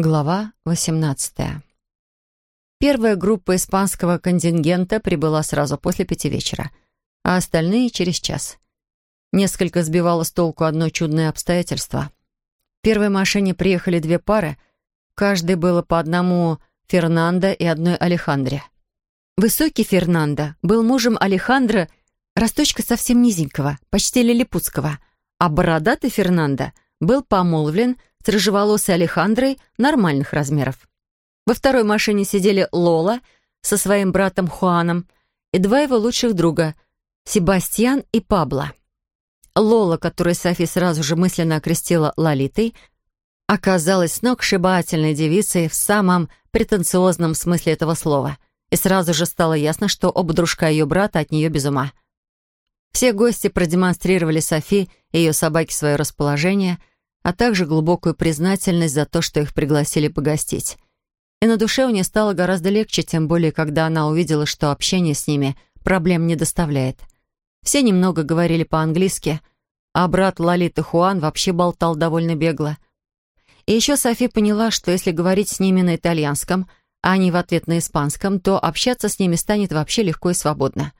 Глава 18. Первая группа испанского контингента прибыла сразу после пяти вечера, а остальные — через час. Несколько сбивало с толку одно чудное обстоятельство. В первой машине приехали две пары, каждой было по одному Фернандо и одной Алехандре. Высокий Фернандо был мужем Алехандро, росточка совсем низенького, почти лилипутского, а бородатый Фернандо был помолвлен с рыжеволосой Алехандрой нормальных размеров. Во второй машине сидели Лола со своим братом Хуаном и два его лучших друга — Себастьян и Пабло. Лола, которую Софи сразу же мысленно окрестила Лолитой, оказалась сногсшибательной девицей в самом претенциозном смысле этого слова, и сразу же стало ясно, что оба дружка ее брата от нее без ума. Все гости продемонстрировали Софи и ее собаке свое расположение — а также глубокую признательность за то, что их пригласили погостить. И на душе у нее стало гораздо легче, тем более, когда она увидела, что общение с ними проблем не доставляет. Все немного говорили по-английски, а брат Лолиты Хуан вообще болтал довольно бегло. И еще Софи поняла, что если говорить с ними на итальянском, а не в ответ на испанском, то общаться с ними станет вообще легко и свободно.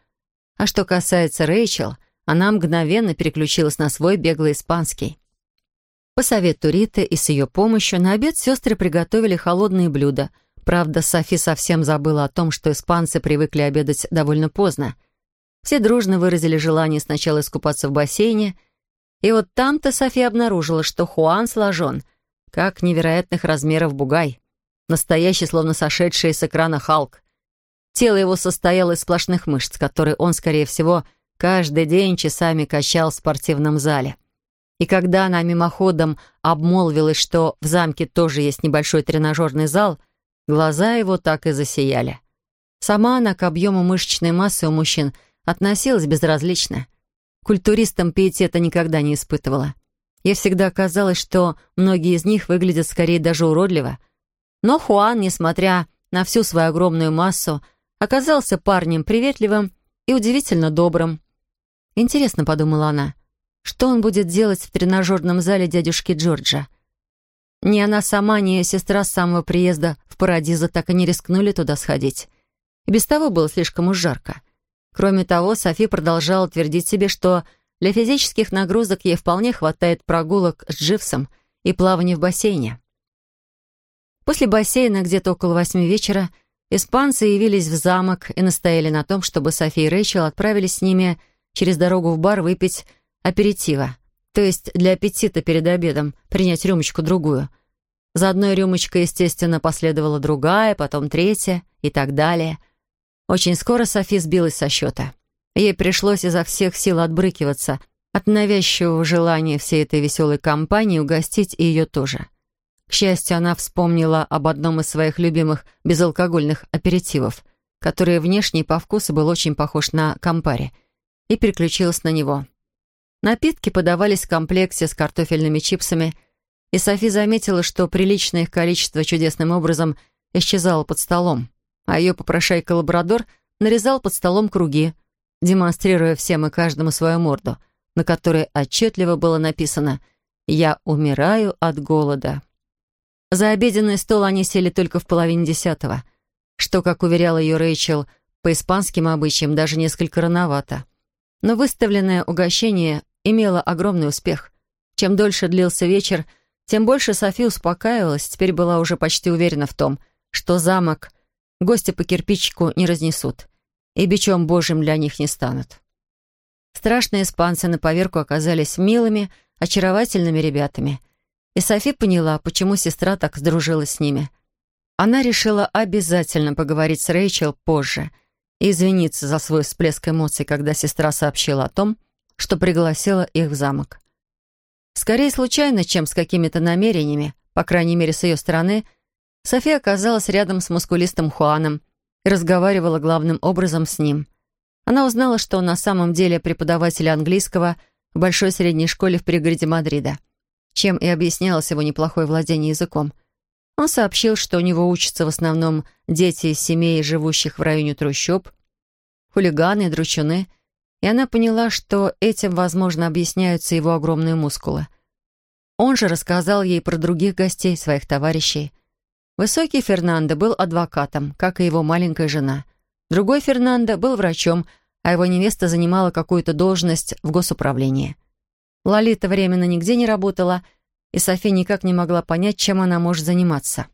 А что касается Рэйчел, она мгновенно переключилась на свой беглый испанский. По совету Риты и с ее помощью на обед сестры приготовили холодные блюда. Правда, Софи совсем забыла о том, что испанцы привыкли обедать довольно поздно. Все дружно выразили желание сначала искупаться в бассейне, и вот там-то Софи обнаружила, что Хуан сложен, как невероятных размеров бугай, настоящий, словно сошедший с экрана Халк. Тело его состояло из сплошных мышц, которые он, скорее всего, каждый день часами качал в спортивном зале. И когда она мимоходом обмолвилась, что в замке тоже есть небольшой тренажерный зал, глаза его так и засияли. Сама она к объему мышечной массы у мужчин относилась безразлично. Культуристам пиетета никогда не испытывала. Ей всегда казалось, что многие из них выглядят скорее даже уродливо. Но Хуан, несмотря на всю свою огромную массу, оказался парнем приветливым и удивительно добрым. «Интересно», — подумала она, что он будет делать в тренажерном зале дядюшки Джорджа? Ни она сама, ни ее сестра с самого приезда в Парадиза так и не рискнули туда сходить. И без того было слишком уж жарко. Кроме того, Софи продолжала твердить себе, что для физических нагрузок ей вполне хватает прогулок с Дживсом и плавания в бассейне. После бассейна, где-то около восьми вечера, испанцы явились в замок и настояли на том, чтобы Софи и Рэйчел отправились с ними через дорогу в бар выпить аперитива, то есть для аппетита перед обедом принять рюмочку-другую. За одной рюмочкой, естественно, последовала другая, потом третья и так далее. Очень скоро Софи сбилась со счета. Ей пришлось изо всех сил отбрыкиваться от навязчивого желания всей этой веселой компании угостить и ее тоже. К счастью, она вспомнила об одном из своих любимых безалкогольных аперитивов, который внешне по вкусу был очень похож на кампари, и переключилась на него. Напитки подавались в комплекте с картофельными чипсами, и Софи заметила, что приличное их количество чудесным образом исчезало под столом, а ее попрошайка-лабрадор нарезал под столом круги, демонстрируя всем и каждому свою морду, на которой отчетливо было написано «Я умираю от голода». За обеденный стол они сели только в половине десятого, что, как уверяла ее Рэйчел, по испанским обычаям даже несколько рановато. Но выставленное угощение имела огромный успех. Чем дольше длился вечер, тем больше Софи успокаивалась, теперь была уже почти уверена в том, что замок гости по кирпичику не разнесут и бичом божьим для них не станут. Страшные испанцы на поверку оказались милыми, очаровательными ребятами. И Софи поняла, почему сестра так сдружилась с ними. Она решила обязательно поговорить с Рэйчел позже и извиниться за свой всплеск эмоций, когда сестра сообщила о том, что пригласила их в замок. Скорее случайно, чем с какими-то намерениями, по крайней мере, с ее стороны, София оказалась рядом с мускулистым Хуаном и разговаривала главным образом с ним. Она узнала, что он на самом деле преподаватель английского в большой средней школе в пригороде Мадрида, чем и объяснялось его неплохое владение языком. Он сообщил, что у него учатся в основном дети из семей, живущих в районе трущоб, хулиганы и дручуны — и она поняла, что этим, возможно, объясняются его огромные мускулы. Он же рассказал ей про других гостей, своих товарищей, Высокий Фернандо был адвокатом, как и его маленькая жена. Другой Фернандо был врачом, а его невеста занимала какую-то должность в госуправлении. Лолита временно нигде не работала, и София никак не могла понять, чем она может заниматься.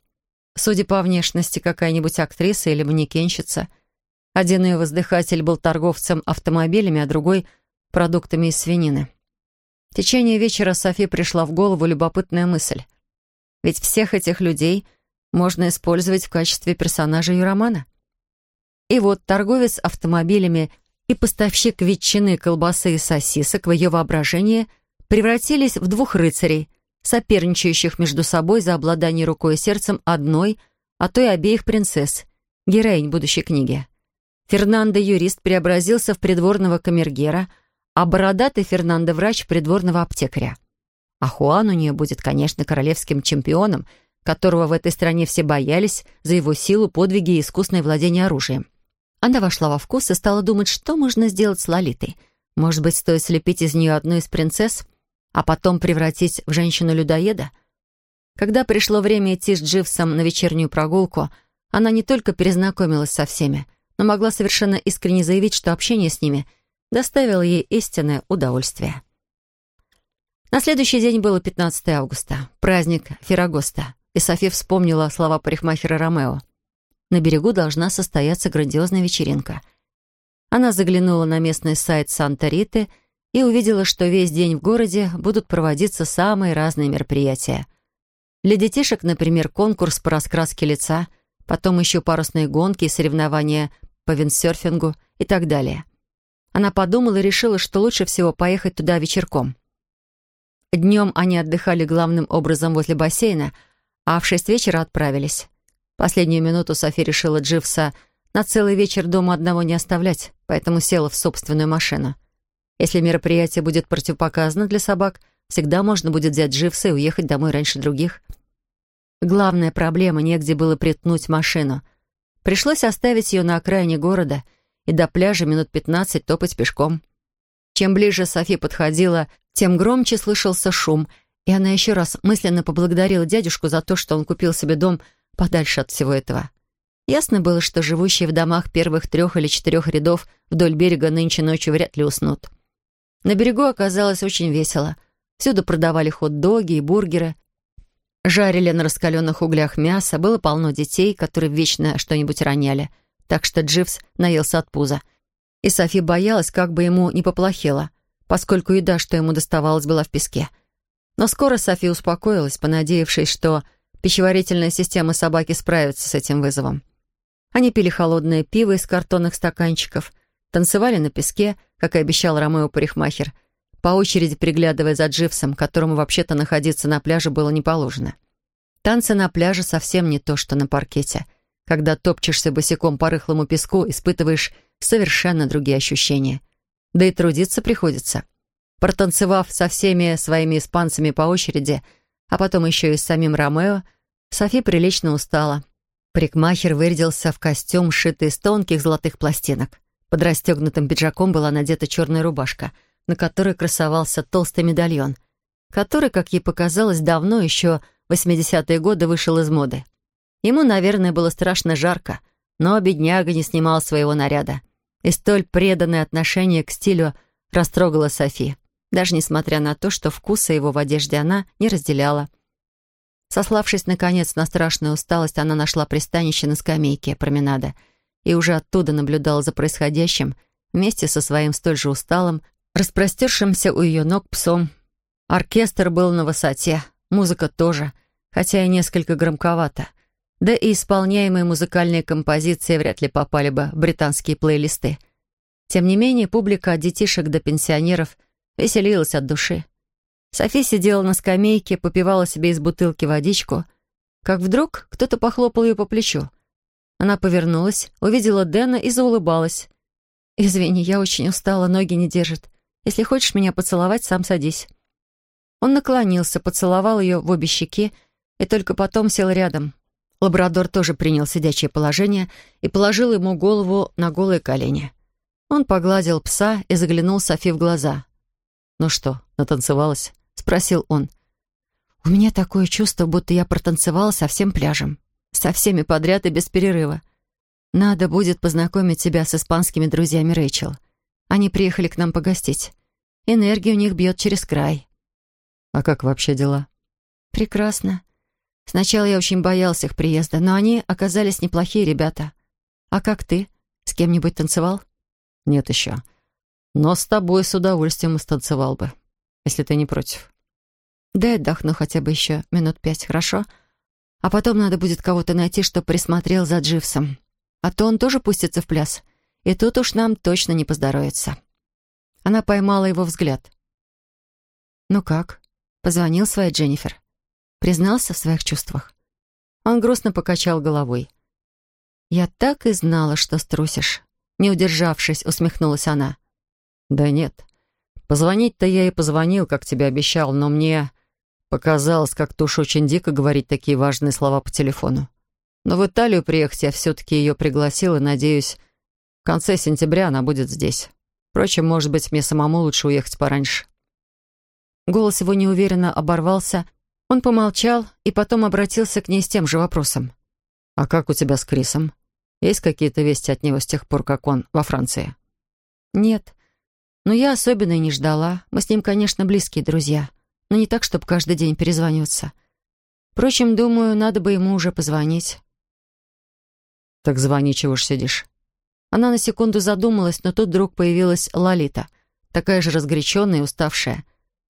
Судя по внешности, какая-нибудь актриса или манекенщица. Один ее воздыхатель был торговцем автомобилями, а другой — продуктами из свинины. В течение вечера Софи пришла в голову любопытная мысль. Ведь всех этих людей можно использовать в качестве персонажей романа. И вот торговец автомобилями и поставщик ветчины, колбасы и сосисок в ее воображении превратились в двух рыцарей, соперничающих между собой за обладание рукой и сердцем одной, а то и обеих принцесс, героинь будущей книги. Фернандо юрист преобразился в придворного камергера — а бородатый Фернандо врач придворного аптекаря. А Хуан у нее будет, конечно, королевским чемпионом, которого в этой стране все боялись за его силу, подвиги и искусное владение оружием. Она вошла во вкус и стала думать, что можно сделать с Лолитой. Может быть, стоит слепить из нее одну из принцесс, а потом превратить в женщину-людоеда? Когда пришло время идти с Дживсом на вечернюю прогулку, она не только перезнакомилась со всеми, но могла совершенно искренне заявить, что общение с ними — доставил ей истинное удовольствие. На следующий день было 15 августа, праздник Феррагоста, и Софи вспомнила слова парикмахера Ромео. На берегу должна состояться грандиозная вечеринка. Она заглянула на местный сайт Санта-Риты и увидела, что весь день в городе будут проводиться самые разные мероприятия. Для детишек, например, конкурс по раскраске лица, потом еще парусные гонки и соревнования по виндсерфингу и так далее — она подумала и решила, что лучше всего поехать туда вечерком. Днем они отдыхали главным образом возле бассейна, а в шесть вечера отправились. Последнюю минуту Софи решила Дживса на целый вечер дома одного не оставлять, поэтому села в собственную машину. Если мероприятие будет противопоказано для собак, всегда можно будет взять Дживса и уехать домой раньше других. Главная проблема — негде было приткнуть машину. Пришлось оставить ее на окраине города — и до пляжа минут пятнадцать топать пешком. Чем ближе Софи подходила, тем громче слышался шум, и она еще раз мысленно поблагодарила дядюшку за то, что он купил себе дом подальше от всего этого. Ясно было, что живущие в домах первых трех или четырех рядов вдоль берега нынче ночью вряд ли уснут. На берегу оказалось очень весело. Всюду продавали хот-доги и бургеры. Жарили на раскаленных углях мясо, было полно детей, которые вечно что-нибудь роняли — так что Дживс наелся от пуза. И Софи боялась, как бы ему не поплохело, поскольку еда, что ему доставалась, была в песке. Но скоро Софи успокоилась, понадеявшись, что пищеварительная система собаки справится с этим вызовом. Они пили холодное пиво из картонных стаканчиков, танцевали на песке, как и обещал Ромео парикмахер, по очереди приглядывая за Дживсом, которому вообще-то находиться на пляже было не положено. Танцы на пляже совсем не то, что на паркете. Когда топчешься босиком по рыхлому песку, испытываешь совершенно другие ощущения. Да и трудиться приходится. Протанцевав со всеми своими испанцами по очереди, а потом еще и с самим Ромео, Софи прилично устала. Парикмахер вырядился в костюм, сшитый из тонких золотых пластинок. Под расстегнутым пиджаком была надета черная рубашка, на которой красовался толстый медальон, который, как ей показалось, давно, еще 80-е годы, вышел из моды. Ему, наверное, было страшно жарко, но бедняга не снимал своего наряда. И столь преданное отношение к стилю растрогало Софи, даже несмотря на то, что вкуса его в одежде она не разделяла. Сославшись, наконец, на страшную усталость, она нашла пристанище на скамейке променада и уже оттуда наблюдала за происходящим вместе со своим столь же усталым, распростершимся у ее ног псом. Оркестр был на высоте, музыка тоже, хотя и несколько громковато — да и исполняемые музыкальные композиции вряд ли попали бы в британские плейлисты. Тем не менее, публика от детишек до пенсионеров веселилась от души. Софи сидела на скамейке, попивала себе из бутылки водичку, как вдруг кто-то похлопал ее по плечу. Она повернулась, увидела Дэна и заулыбалась. «Извини, я очень устала, ноги не держат. Если хочешь меня поцеловать, сам садись». Он наклонился, поцеловал ее в обе щеки и только потом сел рядом, Лабрадор тоже принял сидячее положение и положил ему голову на голые колени. Он погладил пса и заглянул Софи в глаза. «Ну что, натанцевалась?» — спросил он. «У меня такое чувство, будто я протанцевала со всем пляжем». Со всеми подряд и без перерыва. Надо будет познакомить тебя с испанскими друзьями Рэйчел. Они приехали к нам погостить. Энергия у них бьет через край. А как вообще дела? Прекрасно. Сначала я очень боялся их приезда, но они оказались неплохие ребята. А как ты? С кем-нибудь танцевал? Нет еще. Но с тобой с удовольствием станцевал бы, если ты не против. Дай отдохну хотя бы еще минут пять, хорошо? А потом надо будет кого-то найти, чтобы присмотрел за Дживсом. А то он тоже пустится в пляс. И тут уж нам точно не поздоровится. Она поймала его взгляд. «Ну как?» Позвонил своей Дженнифер. Признался в своих чувствах. Он грустно покачал головой. «Я так и знала, что струсишь». Не удержавшись, усмехнулась она. «Да нет. Позвонить-то я и позвонил, как тебе обещал, но мне показалось как-то уж очень дико говорить такие важные слова по телефону. Но в Италию приехать я все-таки ее пригласил, и, надеюсь, в конце сентября она будет здесь. Впрочем, может быть, мне самому лучше уехать пораньше». Голос его неуверенно оборвался. Он помолчал и потом обратился к ней с тем же вопросом. «А как у тебя с Крисом? Есть какие-то вести от него с тех пор, как он во Франции?» «Нет. Но я особенно и не ждала. Мы с ним, конечно, близкие друзья, но не так, чтобы каждый день перезваниваться. Впрочем, думаю, надо бы ему уже позвонить. «Так звони, чего ж сидишь?» Она на секунду задумалась, но тут вдруг появилась Лолита, такая же разгоряченная и уставшая.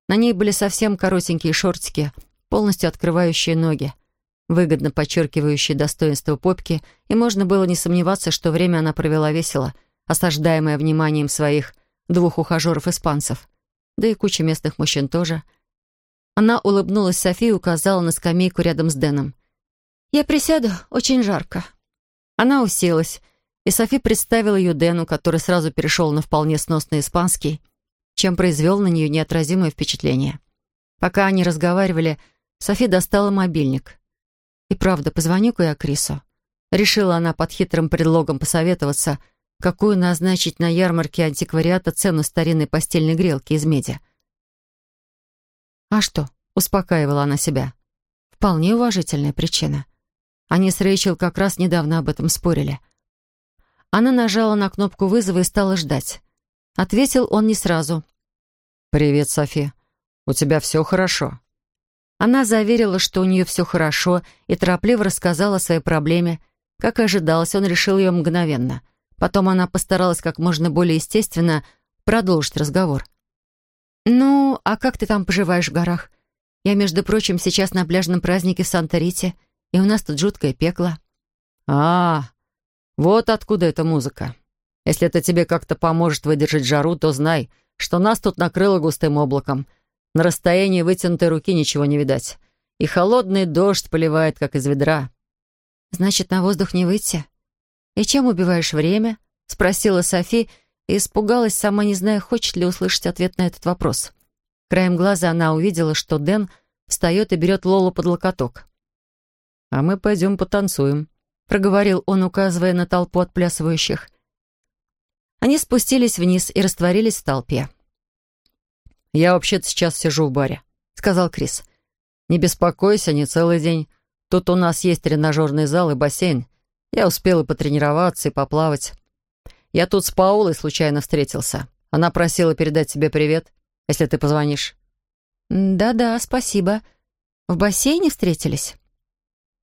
На ней были совсем коротенькие шортики, полностью открывающие ноги, выгодно подчеркивающие достоинство попки, и можно было не сомневаться, что время она провела весело, осаждаемая вниманием своих двух ухажеров-испанцев, да и куча местных мужчин тоже. Она улыбнулась Софии и указала на скамейку рядом с Дэном. «Я присяду, очень жарко». Она уселась, и Софи представила ее Дэну, который сразу перешел на вполне сносный испанский, чем произвел на нее неотразимое впечатление. Пока они разговаривали, Софи достала мобильник. «И правда, позвоню-ка я Крису». Решила она под хитрым предлогом посоветоваться, какую назначить на ярмарке антиквариата цену старинной постельной грелки из меди. «А что?» — успокаивала она себя. «Вполне уважительная причина. Они с Рэйчел как раз недавно об этом спорили. Она нажала на кнопку вызова и стала ждать. Ответил он не сразу. «Привет, Софи. У тебя все хорошо?» Она заверила, что у нее все хорошо, и торопливо рассказала о своей проблеме. Как и ожидалось, он решил ее мгновенно. Потом она постаралась как можно более естественно продолжить разговор. «Ну, а как ты там поживаешь в горах? Я, между прочим, сейчас на пляжном празднике в Санта-Рите и у нас тут жуткое пекло». «А, вот откуда эта музыка. Если это тебе как-то поможет выдержать жару, то знай, что нас тут накрыло густым облаком. На расстоянии вытянутой руки ничего не видать. И холодный дождь поливает, как из ведра». «Значит, на воздух не выйти? И чем убиваешь время?» — спросила Софи и испугалась, сама не зная, хочет ли услышать ответ на этот вопрос. Краем глаза она увидела, что Дэн встает и берет Лолу под локоток а мы пойдем потанцуем», — проговорил он, указывая на толпу отплясывающих. Они спустились вниз и растворились в толпе. «Я вообще-то сейчас сижу в баре», — сказал Крис. «Не беспокойся, не целый день. Тут у нас есть тренажерный зал и бассейн. Я успел и потренироваться, и поплавать. Я тут с Паулой случайно встретился. Она просила передать тебе привет, если ты позвонишь». «Да-да, спасибо. В бассейне встретились?»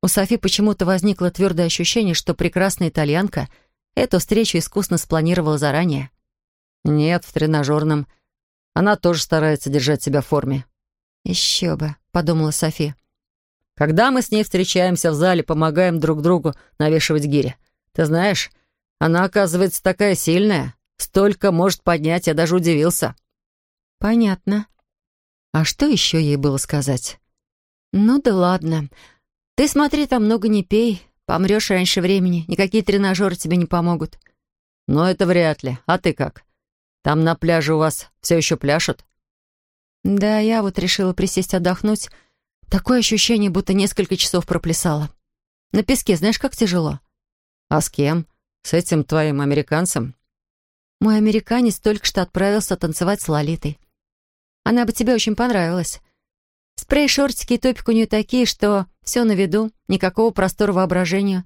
У Софи почему-то возникло твердое ощущение, что прекрасная итальянка эту встречу искусно спланировала заранее. «Нет, в тренажерном. Она тоже старается держать себя в форме». «Еще бы», — подумала Софи. «Когда мы с ней встречаемся в зале, помогаем друг другу навешивать гири. Ты знаешь, она, оказывается, такая сильная. Столько может поднять, я даже удивился». «Понятно. А что еще ей было сказать?» «Ну да ладно. Ты смотри, там много не пей. Помрешь раньше времени. Никакие тренажеры тебе не помогут. Но это вряд ли. А ты как? Там на пляже у вас все еще пляшут? Да, я вот решила присесть отдохнуть. Такое ощущение, будто несколько часов проплясала. На песке знаешь, как тяжело? А с кем? С этим твоим американцем? Мой американец только что отправился танцевать с Лолитой. Она бы тебе очень понравилась. Спрей, шортики и топик у нее такие, что все на виду, никакого простора воображению.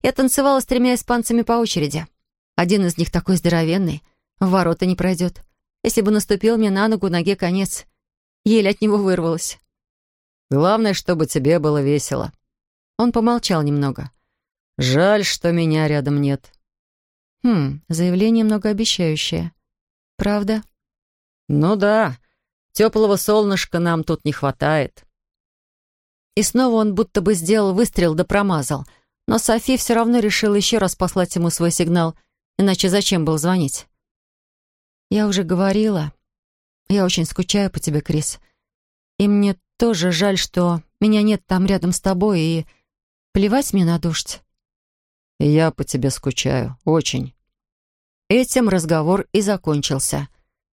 Я танцевала с тремя испанцами по очереди. Один из них такой здоровенный, в ворота не пройдет. Если бы наступил мне на ногу, ноге конец. Еле от него вырвалась. «Главное, чтобы тебе было весело». Он помолчал немного. «Жаль, что меня рядом нет». Хм, заявление многообещающее. Правда? Ну да, теплого солнышка нам тут не хватает. И снова он будто бы сделал выстрел да промазал. Но Софи все равно решила еще раз послать ему свой сигнал, иначе зачем был звонить? «Я уже говорила. Я очень скучаю по тебе, Крис. И мне тоже жаль, что меня нет там рядом с тобой, и плевать мне на дождь». «Я по тебе скучаю. Очень». Этим разговор и закончился.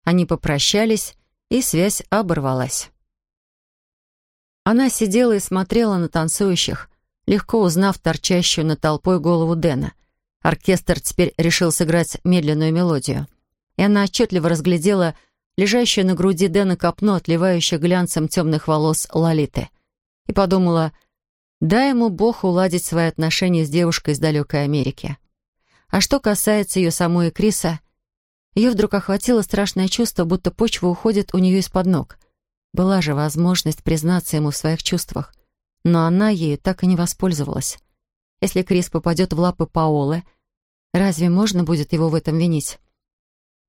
Они попрощались, и связь оборвалась. Она сидела и смотрела на танцующих, легко узнав торчащую над толпой голову Дэна. Оркестр теперь решил сыграть медленную мелодию. И она отчетливо разглядела лежащую на груди Дэна копну, отливающую глянцем темных волос Лолиты. И подумала, дай ему Бог уладить свои отношения с девушкой из далекой Америки. А что касается ее самой и Криса, ее вдруг охватило страшное чувство, будто почва уходит у нее из-под ног. Была же возможность признаться ему в своих чувствах, но она ею так и не воспользовалась. Если Крис попадет в лапы Паолы, разве можно будет его в этом винить?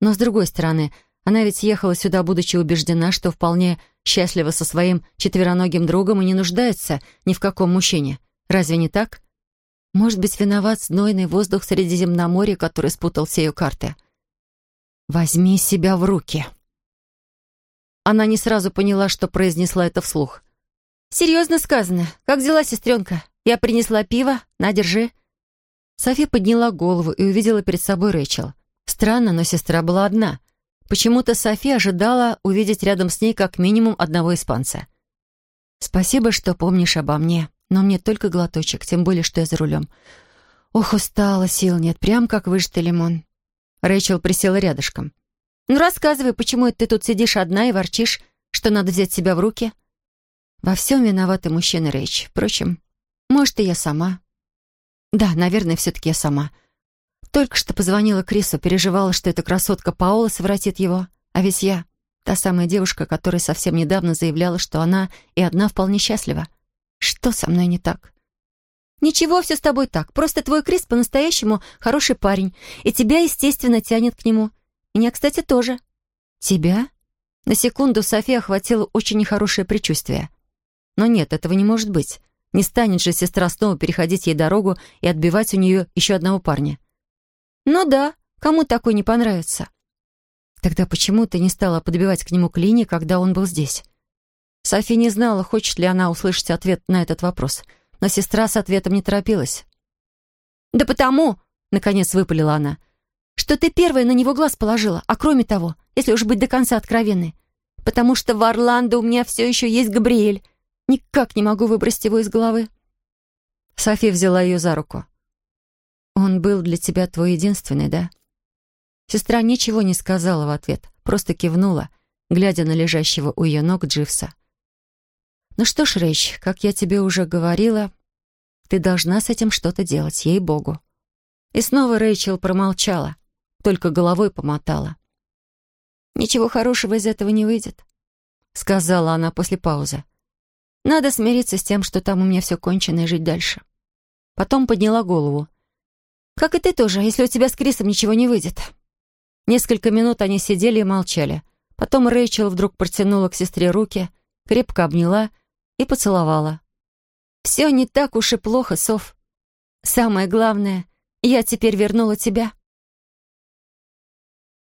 Но, с другой стороны, она ведь ехала сюда, будучи убеждена, что вполне счастлива со своим четвероногим другом и не нуждается ни в каком мужчине. Разве не так? Может быть, виноват знойный воздух Средиземноморья, который спутал все ее карты. «Возьми себя в руки». Она не сразу поняла, что произнесла это вслух. «Серьезно сказано. Как дела, сестренка? Я принесла пиво. На, держи». Софи подняла голову и увидела перед собой Рэйчел. Странно, но сестра была одна. Почему-то Софи ожидала увидеть рядом с ней как минимум одного испанца. «Спасибо, что помнишь обо мне», но мне только глоточек, тем более, что я за рулем. Ох, устала, сил нет, прям как выжатый лимон. Рэйчел присела рядышком. «Ну, рассказывай, почему ты тут сидишь одна и ворчишь, что надо взять себя в руки?» «Во всем виноваты мужчины, Рэйч. Впрочем, может, и я сама». «Да, наверное, все-таки я сама. Только что позвонила Крису, переживала, что эта красотка Паула совратит его. А ведь я, та самая девушка, которая совсем недавно заявляла, что она и одна вполне счастлива. Что со мной не так? Ничего, все с тобой так. Просто твой Крис по-настоящему хороший парень, и тебя, естественно, тянет к нему. Меня, кстати, тоже. Тебя? На секунду София охватила очень нехорошее предчувствие. Но нет, этого не может быть. Не станет же сестра снова переходить ей дорогу и отбивать у нее еще одного парня. Ну да, кому такой не понравится? Тогда почему ты не стала подбивать к нему клини, когда он был здесь? Софи не знала, хочет ли она услышать ответ на этот вопрос, но сестра с ответом не торопилась. «Да потому», — наконец выпалила она, «что ты первая на него глаз положила, а кроме того, если уж быть до конца откровенной, потому что в Орландо у меня все еще есть Габриэль. Никак не могу выбросить его из головы». Софи взяла ее за руку. «Он был для тебя твой единственный, да?» Сестра ничего не сказала в ответ, просто кивнула, глядя на лежащего у ее ног Дживса. «Ну что ж, Рэйч, как я тебе уже говорила, ты должна с этим что-то делать, ей-богу». И снова Рэйчел промолчала, только головой помотала. «Ничего хорошего из этого не выйдет», — сказала она после паузы. «Надо смириться с тем, что там у меня все кончено, и жить дальше». Потом подняла голову. «Как и ты тоже, если у тебя с Крисом ничего не выйдет». Несколько минут они сидели и молчали. Потом Рэйчел вдруг протянула к сестре руки, крепко обняла и поцеловала. «Все не так уж и плохо, Сов. Самое главное, я теперь вернула тебя».